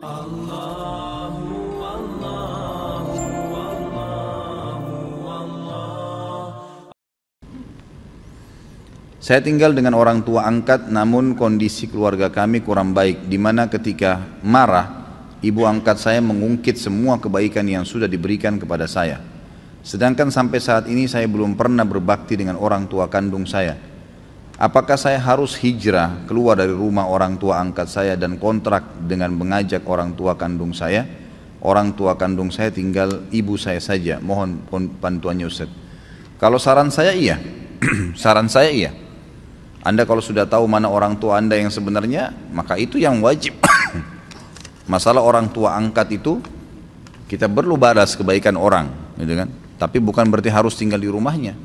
Saya tinggal dengan orang tua angkat namun kondisi keluarga kami kurang baik di mana ketika marah ibu angkat saya mengungkit semua kebaikan yang sudah diberikan kepada saya. Sedangkan sampai saat ini saya belum pernah berbakti dengan orang tua kandung saya. Apakah saya harus hijrah keluar dari rumah orang tua angkat saya dan kontrak dengan mengajak orang tua kandung saya? Orang tua kandung saya tinggal ibu saya saja. Mohon bantuannya Ustaz. Kalau saran saya iya. saran saya iya. Anda kalau sudah tahu mana orang tua Anda yang sebenarnya, maka itu yang wajib. Masalah orang tua angkat itu kita perlu balas kebaikan orang, gitu kan? Tapi bukan berarti harus tinggal di rumahnya.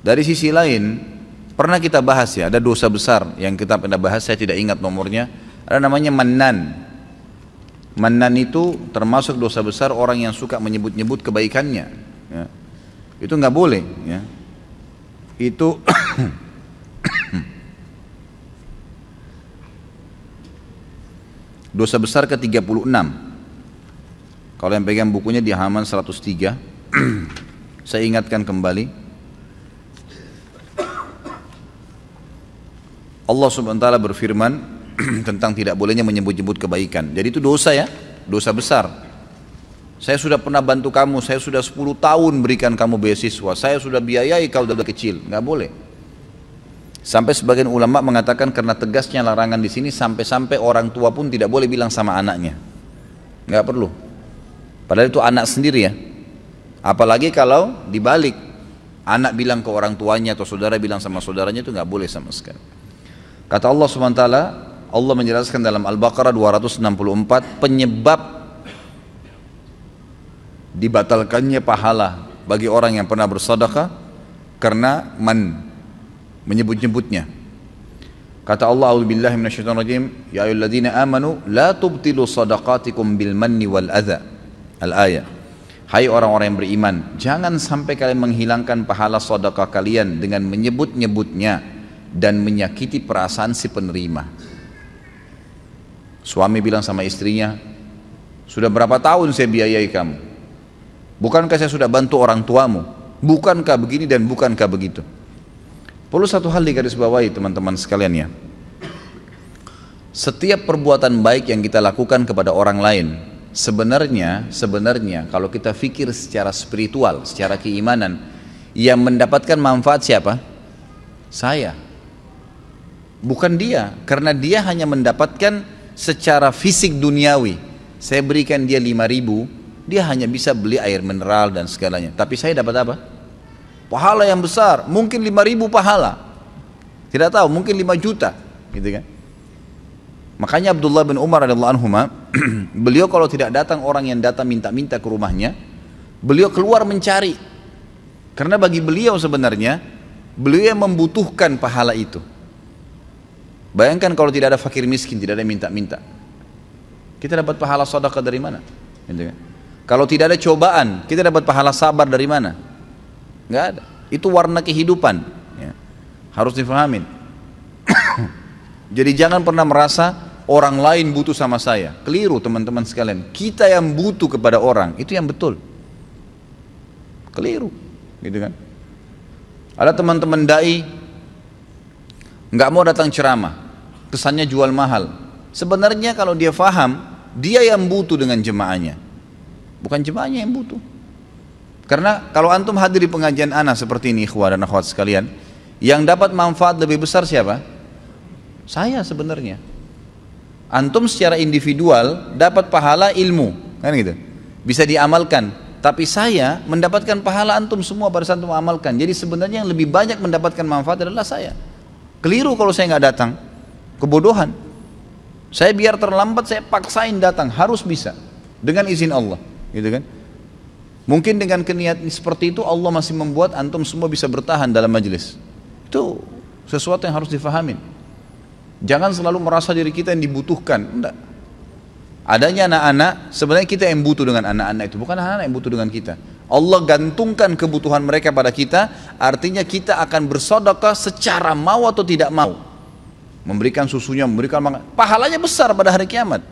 Dari sisi lain, pernah kita bahas ya, ada dosa besar yang kita pernah bahas, saya tidak ingat nomornya, ada namanya manan. Manan itu termasuk dosa besar orang yang suka menyebut-nyebut kebaikannya. Ya. Itu nggak boleh. Ya. Itu Dosa besar ke-36. Kalau yang pegang bukunya di halaman 103, saya ingatkan kembali. Allah Subhanahu wa taala berfirman tentang tidak bolehnya menyebut-nyebut kebaikan. Jadi itu dosa ya, dosa besar. Saya sudah pernah bantu kamu, saya sudah 10 tahun berikan kamu beasiswa, saya sudah biayai kau dari kecil, nggak boleh. Sampai sebagian ulama mengatakan karena tegasnya larangan di sini sampai-sampai orang tua pun tidak boleh bilang sama anaknya. Nggak perlu. Padahal itu anak sendiri ya. Apalagi kalau dibalik anak bilang ke orang tuanya atau saudara bilang sama saudaranya itu nggak boleh sama sekali. Kata Allah SWT, Allah menjelaskan dalam Al-Baqarah 264 penyebab dibatalkannya pahala bagi orang yang pernah bersedekah karena man menyebut-nyebutnya. Kata Allah A'udzubillahi minasyaitonirrajim, ya ayyuhalladzina amanu la tubtilu sadaqatikum bil manni wal adza. Al-ayat. Hai orang-orang yang beriman, jangan sampai kalian menghilangkan pahala sedekah kalian dengan menyebut-nyebutnya dan menyakiti perasaan si penerima. Suami bilang sama istrinya, sudah berapa tahun saya biayai kamu? Bukankah saya sudah bantu orang tuamu? Bukankah begini dan bukankah begitu? Perlu satu hal digarisbawahi teman-teman sekalian ya. Setiap perbuatan baik yang kita lakukan kepada orang lain, sebenarnya sebenarnya kalau kita pikir secara spiritual, secara keimanan, yang mendapatkan manfaat siapa? Saya. Bukan dia, karena dia hanya mendapatkan secara fisik duniawi. Saya berikan dia lima ribu, dia hanya bisa beli air mineral dan segalanya. Tapi saya dapat apa? pahala yang besar, mungkin lima ribu pahala. Tidak tahu, mungkin lima juta, gitu kan. Makanya Abdullah bin Umar radhiyallahu anhu beliau kalau tidak datang orang yang datang minta-minta ke rumahnya, beliau keluar mencari. Karena bagi beliau sebenarnya beliau yang membutuhkan pahala itu. Bayangkan kalau tidak ada fakir miskin, tidak ada minta-minta. Kita dapat pahala sedekah dari mana? Gitu kan? Kalau tidak ada cobaan, kita dapat pahala sabar dari mana? nggak ada itu warna kehidupan ya. harus difahamin jadi jangan pernah merasa orang lain butuh sama saya keliru teman-teman sekalian kita yang butuh kepada orang itu yang betul keliru gitu kan ada teman-teman dai nggak mau datang ceramah kesannya jual mahal sebenarnya kalau dia faham dia yang butuh dengan jemaahnya bukan jemaahnya yang butuh karena kalau antum hadir di pengajian ana seperti ini ikhwah dan akhwat sekalian, yang dapat manfaat lebih besar siapa? Saya sebenarnya. Antum secara individual dapat pahala ilmu, kan gitu. Bisa diamalkan. Tapi saya mendapatkan pahala antum semua pada saat antum amalkan. Jadi sebenarnya yang lebih banyak mendapatkan manfaat adalah saya. Keliru kalau saya nggak datang. Kebodohan. Saya biar terlambat saya paksain datang, harus bisa dengan izin Allah, gitu kan? Mungkin dengan keniatan seperti itu Allah masih membuat antum semua bisa bertahan dalam majelis. Itu sesuatu yang harus difahamin. Jangan selalu merasa diri kita yang dibutuhkan. Enggak. Adanya anak-anak, sebenarnya kita yang butuh dengan anak-anak itu, bukan anak-anak yang butuh dengan kita. Allah gantungkan kebutuhan mereka pada kita, artinya kita akan bersodokah secara mau atau tidak mau. Memberikan susunya, memberikan makan. Pahalanya besar pada hari kiamat.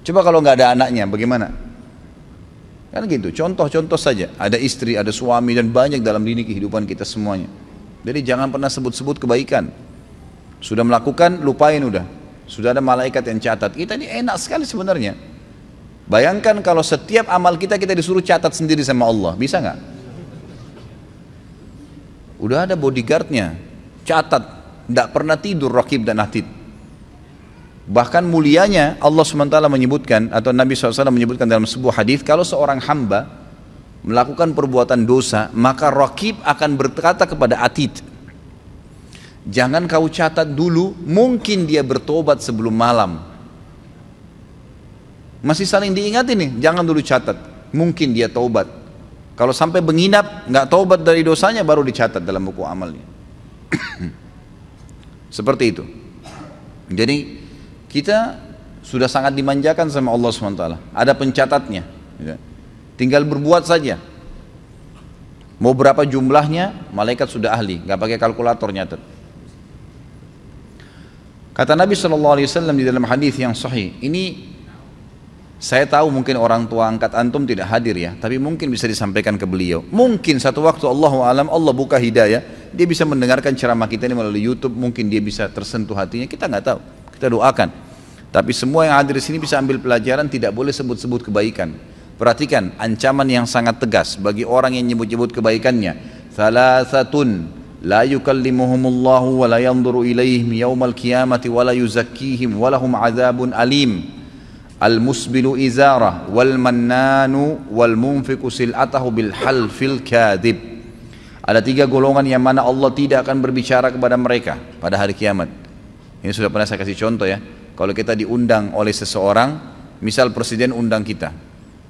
Coba kalau nggak ada anaknya, bagaimana? Kan gitu, contoh-contoh saja. Ada istri, ada suami, dan banyak dalam dini kehidupan kita semuanya. Jadi jangan pernah sebut-sebut kebaikan. Sudah melakukan, lupain udah. Sudah ada malaikat yang catat. Kita ini enak sekali sebenarnya. Bayangkan kalau setiap amal kita kita disuruh catat sendiri sama Allah, bisa nggak? Udah ada bodyguardnya, catat, tidak pernah tidur rakib dan atid. Bahkan mulianya Allah SWT menyebutkan atau Nabi SAW menyebutkan dalam sebuah hadis kalau seorang hamba melakukan perbuatan dosa maka rakib akan berkata kepada atid jangan kau catat dulu mungkin dia bertobat sebelum malam masih saling diingat ini, jangan dulu catat. Mungkin dia taubat. Kalau sampai menginap, nggak taubat dari dosanya, baru dicatat dalam buku amalnya. Seperti itu. Jadi kita sudah sangat dimanjakan sama Allah SWT. Ada pencatatnya. Ya. Tinggal berbuat saja. Mau berapa jumlahnya, malaikat sudah ahli, nggak pakai kalkulator nyatet. Kata Nabi SAW di dalam hadis yang sahih, ini saya tahu mungkin orang tua angkat antum tidak hadir ya, tapi mungkin bisa disampaikan ke beliau. Mungkin satu waktu Allah alam Allah buka hidayah, dia bisa mendengarkan ceramah kita ini melalui YouTube, mungkin dia bisa tersentuh hatinya. Kita nggak tahu, kita doakan. Tapi semua yang hadir di sini bisa ambil pelajaran, tidak boleh sebut-sebut kebaikan. Perhatikan ancaman yang sangat tegas bagi orang yang nyebut-nyebut kebaikannya. Salasatun la yukallimuhumullahu wa la yanzuru ilaihim yaumal qiyamati wa la yuzakkihim wa lahum azabun alim al-musbilu izarah wal mannanu wal munfiqu sil'atahu bil halfil kadhib ada tiga golongan yang mana Allah tidak akan berbicara kepada mereka pada hari kiamat ini sudah pernah saya kasih contoh ya kalau kita diundang oleh seseorang misal presiden undang kita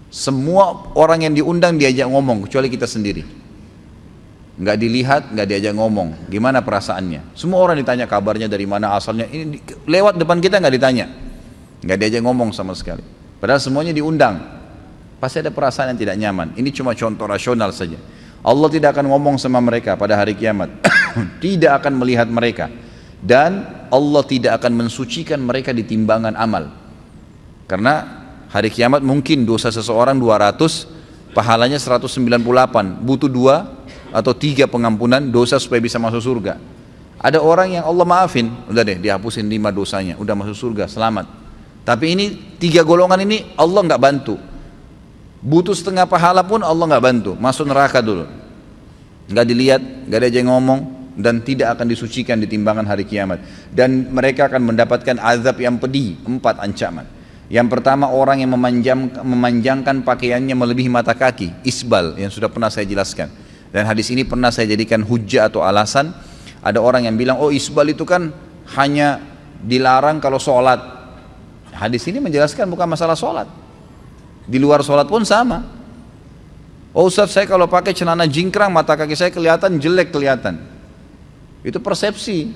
semua orang yang diundang diajak ngomong kecuali kita sendiri nggak dilihat, nggak diajak ngomong. Gimana perasaannya? Semua orang ditanya kabarnya dari mana asalnya. Ini lewat depan kita nggak ditanya nggak diajak ngomong sama sekali. Padahal semuanya diundang. Pasti ada perasaan yang tidak nyaman. Ini cuma contoh rasional saja. Allah tidak akan ngomong sama mereka pada hari kiamat. tidak akan melihat mereka. Dan Allah tidak akan mensucikan mereka di timbangan amal. Karena hari kiamat mungkin dosa seseorang 200, pahalanya 198. Butuh dua atau tiga pengampunan dosa supaya bisa masuk surga. Ada orang yang Allah maafin, udah deh dihapusin lima dosanya, udah masuk surga, selamat. Tapi ini tiga golongan ini Allah nggak bantu. Butuh setengah pahala pun Allah nggak bantu. Masuk neraka dulu. Nggak dilihat, nggak ada yang ngomong dan tidak akan disucikan di timbangan hari kiamat. Dan mereka akan mendapatkan azab yang pedih. Empat ancaman. Yang pertama orang yang memanjang, memanjangkan pakaiannya melebihi mata kaki, isbal yang sudah pernah saya jelaskan. Dan hadis ini pernah saya jadikan hujah atau alasan. Ada orang yang bilang, oh isbal itu kan hanya dilarang kalau sholat Hadis ini menjelaskan bukan masalah sholat. Di luar sholat pun sama. Oh Ustaz saya kalau pakai celana jingkrang mata kaki saya kelihatan jelek kelihatan. Itu persepsi.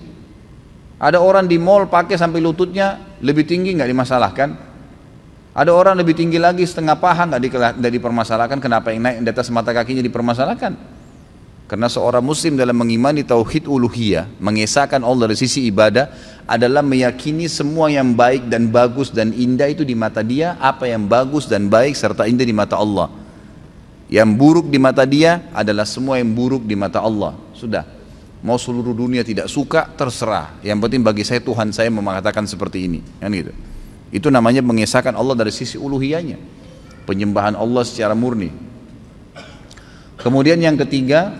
Ada orang di mall pakai sampai lututnya lebih tinggi nggak dimasalahkan. Ada orang lebih tinggi lagi setengah paha nggak dipermasalahkan. Kenapa yang naik di atas mata kakinya dipermasalahkan? Karena seorang muslim dalam mengimani tauhid uluhiyah, mengesahkan Allah dari sisi ibadah adalah meyakini semua yang baik dan bagus dan indah itu di mata dia, apa yang bagus dan baik serta indah di mata Allah. Yang buruk di mata dia adalah semua yang buruk di mata Allah. Sudah. Mau seluruh dunia tidak suka, terserah. Yang penting bagi saya Tuhan saya mengatakan seperti ini. Kan gitu. Itu namanya mengesahkan Allah dari sisi uluhiyahnya. Penyembahan Allah secara murni. Kemudian yang ketiga,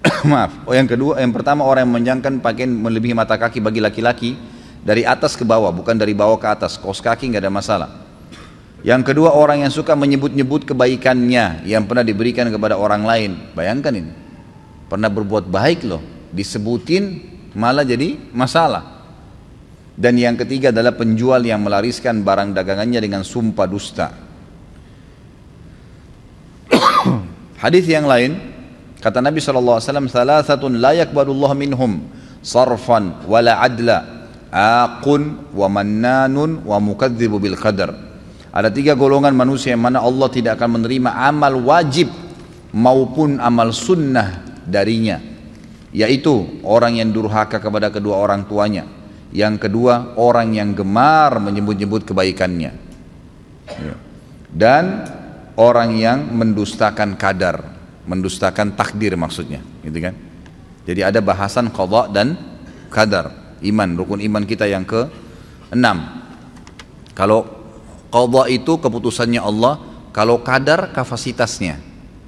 maaf, oh yang kedua, yang pertama orang yang menjangkan pakaian melebihi mata kaki bagi laki-laki dari atas ke bawah, bukan dari bawah ke atas. Kos kaki nggak ada masalah. Yang kedua orang yang suka menyebut-nyebut kebaikannya yang pernah diberikan kepada orang lain. Bayangkan ini, pernah berbuat baik loh, disebutin malah jadi masalah. Dan yang ketiga adalah penjual yang melariskan barang dagangannya dengan sumpah dusta. Hadis yang lain Kata Nabi SAW, Thalathatun la yakbalullah minhum sarfan wala adla aqun wa mannanun wa mukadzibu bil qadar. Ada tiga golongan manusia yang mana Allah tidak akan menerima amal wajib maupun amal sunnah darinya. Yaitu orang yang durhaka kepada kedua orang tuanya. Yang kedua orang yang gemar menyebut-nyebut kebaikannya. Ya. Dan orang yang mendustakan kadar, mendustakan takdir maksudnya, gitu kan? Jadi ada bahasan qada dan kadar, iman, rukun iman kita yang ke enam. Kalau qada itu keputusannya Allah, kalau kadar kapasitasnya,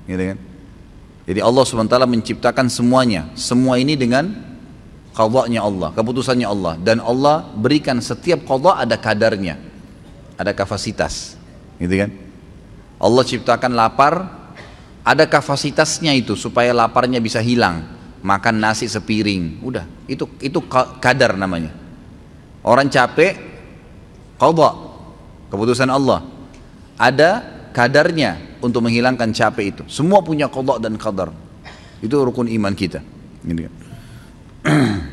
gitu kan? Jadi Allah SWT menciptakan semuanya, semua ini dengan qadanya Allah, keputusannya Allah dan Allah berikan setiap qada ada kadarnya. Ada kapasitas. Gitu kan? Allah ciptakan lapar, ada kapasitasnya itu supaya laparnya bisa hilang. Makan nasi sepiring, udah. Itu itu kadar namanya. Orang capek qada, keputusan Allah. Ada kadarnya untuk menghilangkan capek itu. Semua punya qada dan qadar. Itu rukun iman kita. Gitu kan?